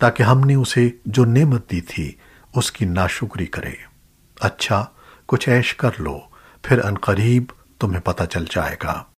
ताकि हमने उसे जो नेमत दी थी, उसकी नाशुक्री करे। अच्छा कुछ ऐश कर लो, फिर अनकरीब तुम्हें पता चल जाएगा।